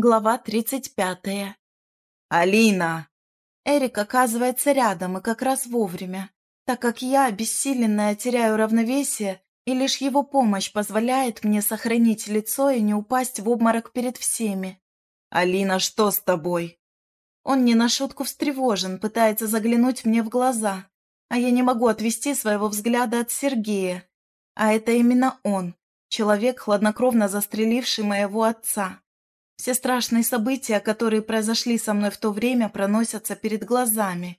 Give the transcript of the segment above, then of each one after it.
Глава тридцать пятая. «Алина!» Эрик оказывается рядом и как раз вовремя, так как я, обессиленная, теряю равновесие, и лишь его помощь позволяет мне сохранить лицо и не упасть в обморок перед всеми. «Алина, что с тобой?» Он не на шутку встревожен, пытается заглянуть мне в глаза, а я не могу отвести своего взгляда от Сергея. А это именно он, человек, хладнокровно застреливший моего отца. Все страшные события, которые произошли со мной в то время, проносятся перед глазами.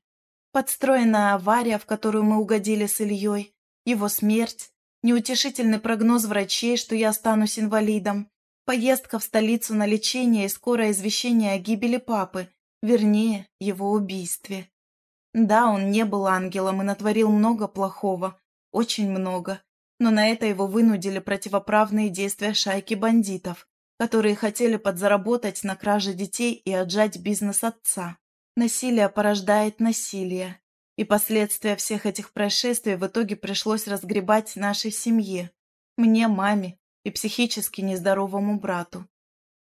Подстроенная авария, в которую мы угодили с Ильей, его смерть, неутешительный прогноз врачей, что я останусь инвалидом, поездка в столицу на лечение и скорое извещение о гибели папы, вернее, его убийстве. Да, он не был ангелом и натворил много плохого, очень много, но на это его вынудили противоправные действия шайки бандитов, которые хотели подзаработать на краже детей и отжать бизнес отца. Насилие порождает насилие, и последствия всех этих происшествий в итоге пришлось разгребать нашей семье, мне, маме и психически нездоровому брату.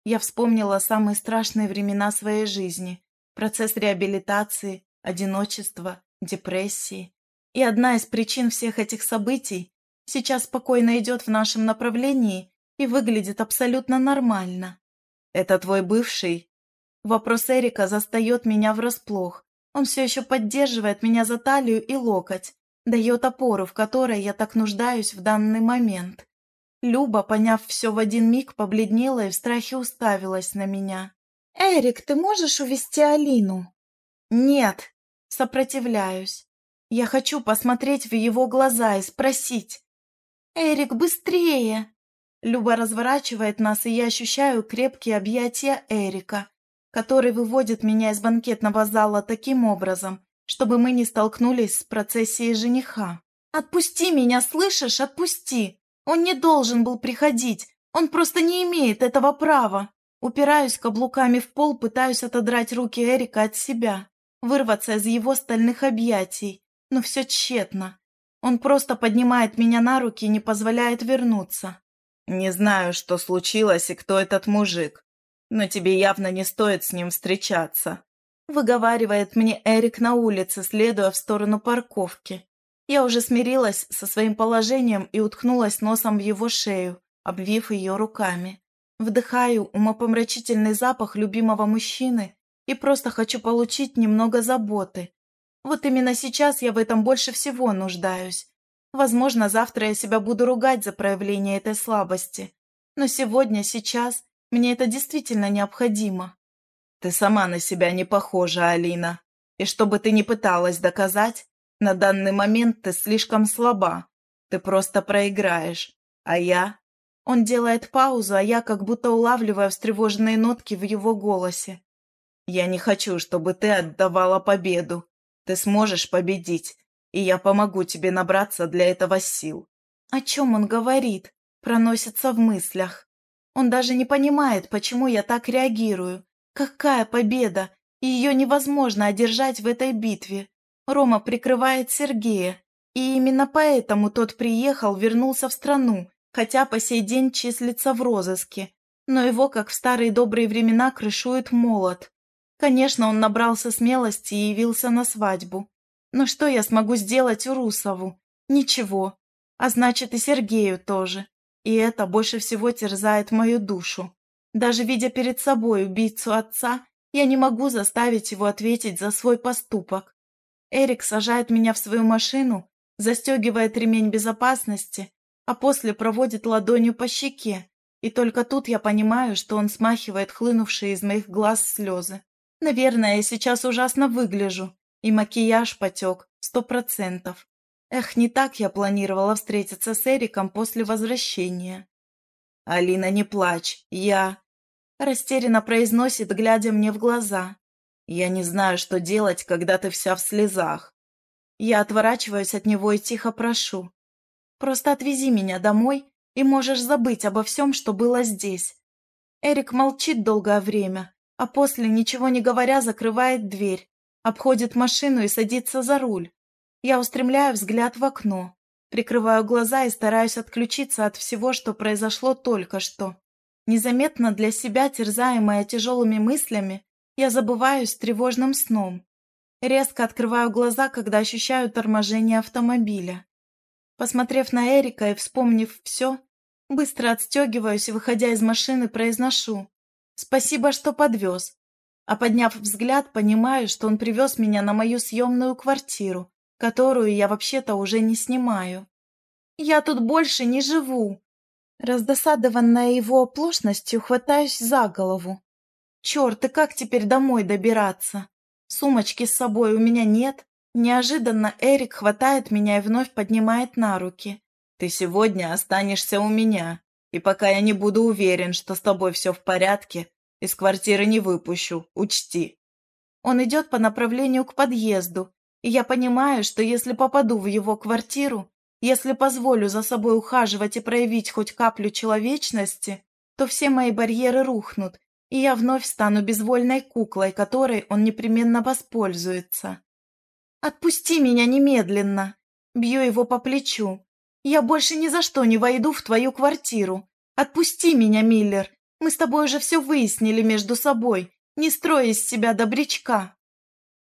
Я вспомнила самые страшные времена своей жизни, процесс реабилитации, одиночества, депрессии. И одна из причин всех этих событий сейчас спокойно идет в нашем направлении и выглядит абсолютно нормально. «Это твой бывший?» Вопрос Эрика застает меня врасплох. Он все еще поддерживает меня за талию и локоть, дает опору, в которой я так нуждаюсь в данный момент. Люба, поняв все в один миг, побледнела и в страхе уставилась на меня. «Эрик, ты можешь увести Алину?» «Нет», сопротивляюсь. Я хочу посмотреть в его глаза и спросить. «Эрик, быстрее!» Люба разворачивает нас, и я ощущаю крепкие объятия Эрика, который выводит меня из банкетного зала таким образом, чтобы мы не столкнулись с процессией жениха. «Отпусти меня, слышишь? Отпусти! Он не должен был приходить, он просто не имеет этого права!» Упираюсь каблуками в пол, пытаюсь отодрать руки Эрика от себя, вырваться из его стальных объятий, но все тщетно. Он просто поднимает меня на руки и не позволяет вернуться. «Не знаю, что случилось и кто этот мужик, но тебе явно не стоит с ним встречаться», выговаривает мне Эрик на улице, следуя в сторону парковки. Я уже смирилась со своим положением и уткнулась носом в его шею, обвив ее руками. Вдыхаю умопомрачительный запах любимого мужчины и просто хочу получить немного заботы. Вот именно сейчас я в этом больше всего нуждаюсь. Возможно, завтра я себя буду ругать за проявление этой слабости. Но сегодня, сейчас, мне это действительно необходимо. Ты сама на себя не похожа, Алина. И что бы ты ни пыталась доказать, на данный момент ты слишком слаба. Ты просто проиграешь. А я... Он делает паузу, а я как будто улавливаю встревоженные нотки в его голосе. Я не хочу, чтобы ты отдавала победу. Ты сможешь победить и я помогу тебе набраться для этого сил». О чем он говорит? Проносится в мыслях. Он даже не понимает, почему я так реагирую. Какая победа! Ее невозможно одержать в этой битве. Рома прикрывает Сергея, и именно поэтому тот приехал, вернулся в страну, хотя по сей день числится в розыске. Но его, как в старые добрые времена, крышует молот. Конечно, он набрался смелости и явился на свадьбу. Но что я смогу сделать Урусову? Ничего. А значит, и Сергею тоже. И это больше всего терзает мою душу. Даже видя перед собой убийцу отца, я не могу заставить его ответить за свой поступок. Эрик сажает меня в свою машину, застегивает ремень безопасности, а после проводит ладонью по щеке, и только тут я понимаю, что он смахивает хлынувшие из моих глаз слезы. Наверное, я сейчас ужасно выгляжу, и макияж потек, сто процентов. Эх, не так я планировала встретиться с Эриком после возвращения. «Алина, не плачь, я...» Растерянно произносит, глядя мне в глаза. «Я не знаю, что делать, когда ты вся в слезах». Я отворачиваюсь от него и тихо прошу. «Просто отвези меня домой, и можешь забыть обо всем, что было здесь». Эрик молчит долгое время, а после, ничего не говоря, закрывает дверь обходит машину и садится за руль. Я устремляю взгляд в окно, прикрываю глаза и стараюсь отключиться от всего, что произошло только что. Незаметно для себя, терзаемая тяжелыми мыслями, я забываюсь тревожным сном. Резко открываю глаза, когда ощущаю торможение автомобиля. Посмотрев на Эрика и вспомнив все, быстро отстегиваюсь и, выходя из машины, произношу «Спасибо, что подвез». А подняв взгляд, понимаю, что он привез меня на мою съемную квартиру, которую я вообще-то уже не снимаю. «Я тут больше не живу!» Раздосадованная его оплошностью, хватаюсь за голову. «Черт, и как теперь домой добираться? Сумочки с собой у меня нет». Неожиданно Эрик хватает меня и вновь поднимает на руки. «Ты сегодня останешься у меня, и пока я не буду уверен, что с тобой все в порядке, из квартиры не выпущу, учти». Он идет по направлению к подъезду, и я понимаю, что если попаду в его квартиру, если позволю за собой ухаживать и проявить хоть каплю человечности, то все мои барьеры рухнут, и я вновь стану безвольной куклой, которой он непременно воспользуется. «Отпусти меня немедленно!» Бью его по плечу. «Я больше ни за что не войду в твою квартиру. Отпусти меня, Миллер. Мы с тобой уже все выяснили между собой. Не строй из себя добрячка».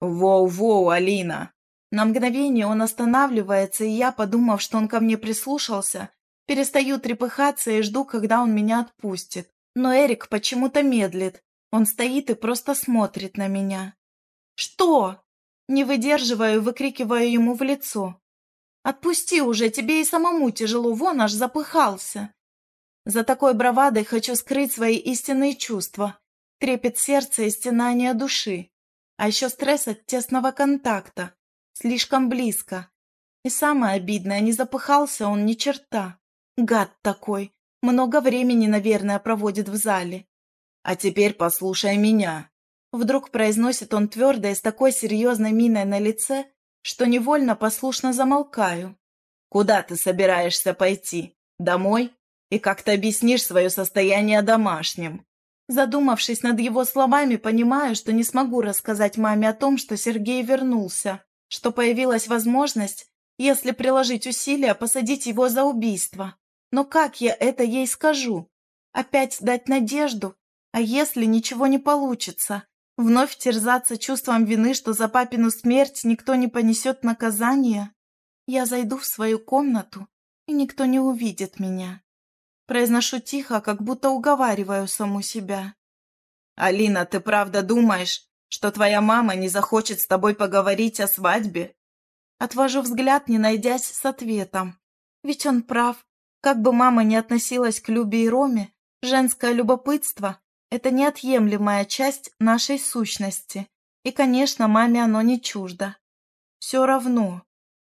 «Воу-воу, Алина!» На мгновение он останавливается, и я, подумав, что он ко мне прислушался, перестаю трепыхаться и жду, когда он меня отпустит. Но Эрик почему-то медлит. Он стоит и просто смотрит на меня. «Что?» Не выдерживаю, выкрикиваю ему в лицо. «Отпусти уже, тебе и самому тяжело, вон аж запыхался». За такой бравадой хочу скрыть свои истинные чувства, трепет сердца и стенание души, а еще стресс от тесного контакта, Слишком близко. И самое обидное, не запыхался он ни черта. Гад такой. Много времени, наверное, проводит в зале. А теперь послушай меня. Вдруг произносит он твердо и с такой серьезной миной на лице, что невольно послушно замолкаю. Куда ты собираешься пойти? Домой? И как ты объяснишь свое состояние домашним? Задумавшись над его словами, понимаю, что не смогу рассказать маме о том, что Сергей вернулся что появилась возможность, если приложить усилия, посадить его за убийство. Но как я это ей скажу? Опять дать надежду? А если ничего не получится? Вновь терзаться чувством вины, что за папину смерть никто не понесет наказания? Я зайду в свою комнату, и никто не увидит меня. Произношу тихо, как будто уговариваю саму себя. «Алина, ты правда думаешь, что твоя мама не захочет с тобой поговорить о свадьбе?» Отвожу взгляд, не найдясь с ответом. Ведь он прав. Как бы мама ни относилась к Любе и Роме, женское любопытство – это неотъемлемая часть нашей сущности. И, конечно, маме оно не чуждо. Все равно.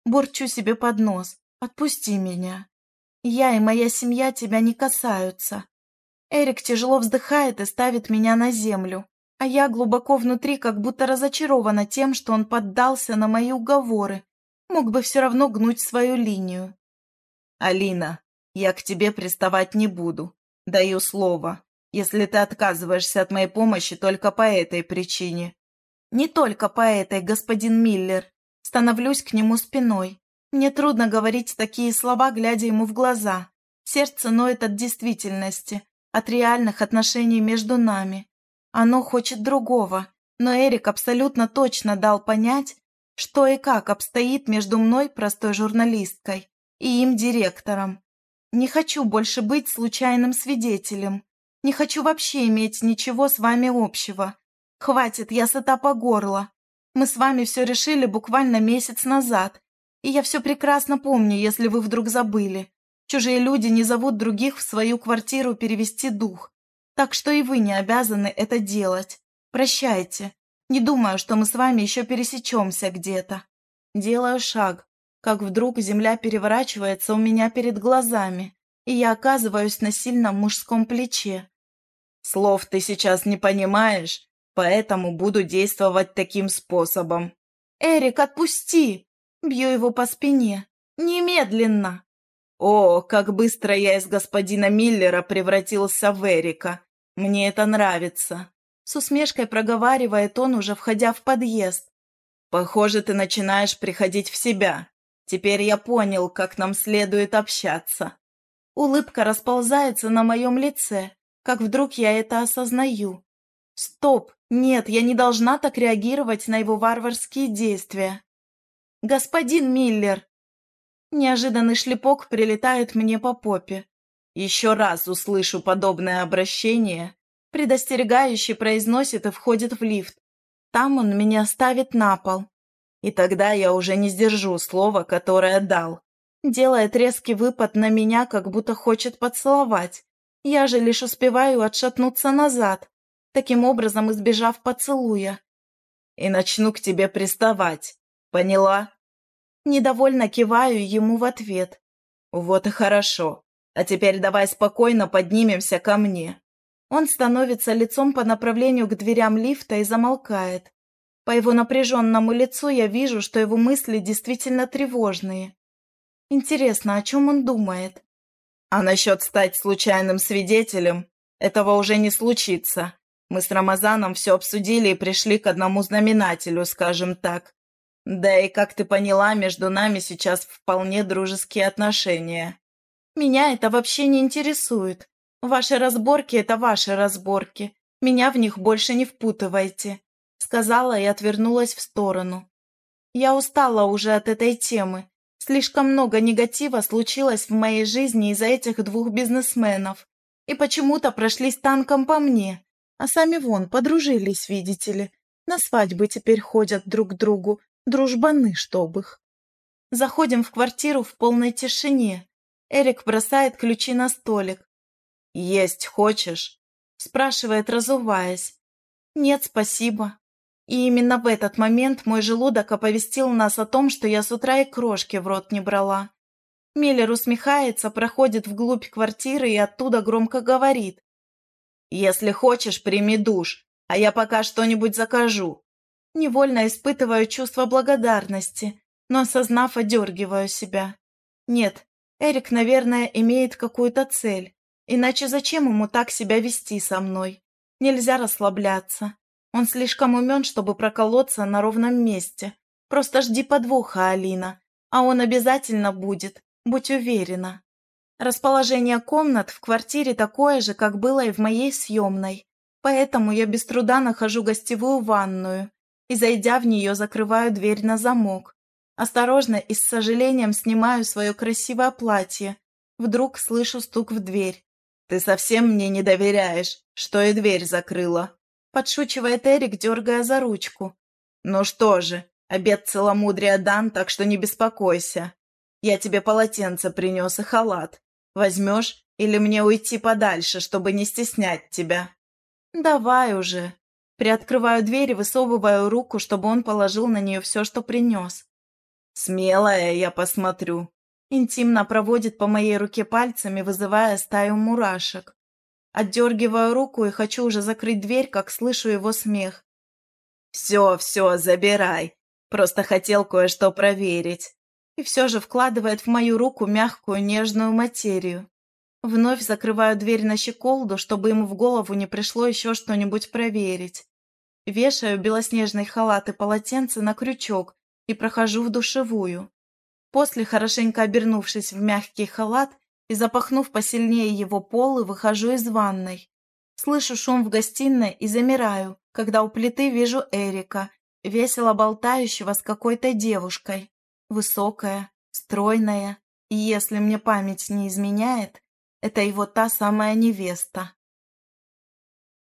Бурчу себе под нос. Отпусти меня. Я и моя семья тебя не касаются. Эрик тяжело вздыхает и ставит меня на землю а я глубоко внутри как будто разочарована тем, что он поддался на мои уговоры. Мог бы все равно гнуть свою линию. «Алина, я к тебе приставать не буду. Даю слово, если ты отказываешься от моей помощи только по этой причине». «Не только по этой, господин Миллер. Становлюсь к нему спиной. Мне трудно говорить такие слова, глядя ему в глаза. Сердце ноет от действительности, от реальных отношений между нами. Оно хочет другого, но Эрик абсолютно точно дал понять, что и как обстоит между мной, простой журналисткой, и им, директором. Не хочу больше быть случайным свидетелем. Не хочу вообще иметь ничего с вами общего. Хватит, я сыта по горло. Мы с вами все решили буквально месяц назад, и я все прекрасно помню, если вы вдруг забыли. Чужие люди не зовут других в свою квартиру перевести дух. Так что и вы не обязаны это делать. Прощайте. Не думаю, что мы с вами еще пересечемся где-то. Делаю шаг, как вдруг земля переворачивается у меня перед глазами, и я оказываюсь на сильном мужском плече. Слов ты сейчас не понимаешь, поэтому буду действовать таким способом. «Эрик, отпусти!» Бью его по спине. «Немедленно!» О, как быстро я из господина Миллера превратился в Эрика. Мне это нравится. С усмешкой проговаривает он, уже входя в подъезд. Похоже, ты начинаешь приходить в себя. Теперь я понял, как нам следует общаться. Улыбка расползается на моем лице, как вдруг я это осознаю. Стоп, нет, я не должна так реагировать на его варварские действия. «Господин Миллер!» Неожиданный шлепок прилетает мне по попе. Еще раз услышу подобное обращение, предостерегающий произносит и входит в лифт. Там он меня ставит на пол. И тогда я уже не сдержу слова, которое дал. Делает резкий выпад на меня, как будто хочет поцеловать. Я же лишь успеваю отшатнуться назад, таким образом избежав поцелуя. И начну к тебе приставать. Поняла? Недовольно киваю ему в ответ. Вот и хорошо. А теперь давай спокойно поднимемся ко мне. Он становится лицом по направлению к дверям лифта и замолкает. По его напряженному лицу я вижу, что его мысли действительно тревожные. Интересно, о чем он думает? А насчет стать случайным свидетелем, этого уже не случится. Мы с Рамазаном все обсудили и пришли к одному знаменателю, скажем так. Да и, как ты поняла, между нами сейчас вполне дружеские отношения. Меня это вообще не интересует. Ваши разборки – это ваши разборки. Меня в них больше не впутывайте сказала и отвернулась в сторону. Я устала уже от этой темы. Слишком много негатива случилось в моей жизни из-за этих двух бизнесменов. И почему-то прошлись танком по мне. А сами вон, подружились, видите ли. На свадьбы теперь ходят друг к другу. Дружбаны, чтоб их. Заходим в квартиру в полной тишине. Эрик бросает ключи на столик. «Есть хочешь?» спрашивает, разуваясь. «Нет, спасибо», и именно в этот момент мой желудок оповестил нас о том, что я с утра и крошки в рот не брала. Миллер усмехается, проходит вглубь квартиры и оттуда громко говорит. «Если хочешь, прими душ, а я пока что-нибудь закажу». Невольно испытываю чувство благодарности, но, осознав, одергиваю себя. Нет, Эрик, наверное, имеет какую-то цель. Иначе зачем ему так себя вести со мной? Нельзя расслабляться. Он слишком умен, чтобы проколоться на ровном месте. Просто жди подвоха, Алина. А он обязательно будет, будь уверена. Расположение комнат в квартире такое же, как было и в моей съемной. Поэтому я без труда нахожу гостевую ванную и, зайдя в нее, закрываю дверь на замок. Осторожно и с сожалением снимаю свое красивое платье. Вдруг слышу стук в дверь. «Ты совсем мне не доверяешь, что и дверь закрыла?» Подшучивает Эрик, дергая за ручку. «Ну что же, обед целомудрия дан, так что не беспокойся. Я тебе полотенце принес и халат. Возьмешь или мне уйти подальше, чтобы не стеснять тебя?» «Давай уже». Приоткрываю дверь и высовываю руку, чтобы он положил на нее все, что принес. «Смелая, я посмотрю». Интимно проводит по моей руке пальцами, вызывая стаю мурашек. Отдергиваю руку и хочу уже закрыть дверь, как слышу его смех. «Все, все, забирай. Просто хотел кое-что проверить». И все же вкладывает в мою руку мягкую нежную материю. Вновь закрываю дверь на щеколду, чтобы ему в голову не пришло еще что-нибудь проверить. Вешаю белоснежный халат и полотенце на крючок и прохожу в душевую. После, хорошенько обернувшись в мягкий халат, и, запахнув посильнее его полы, выхожу из ванной. Слышу шум в гостиной и замираю, когда у плиты вижу Эрика, весело болтающего с какой-то девушкой. Высокая, стройная, и если мне память не изменяет, это его та самая невеста.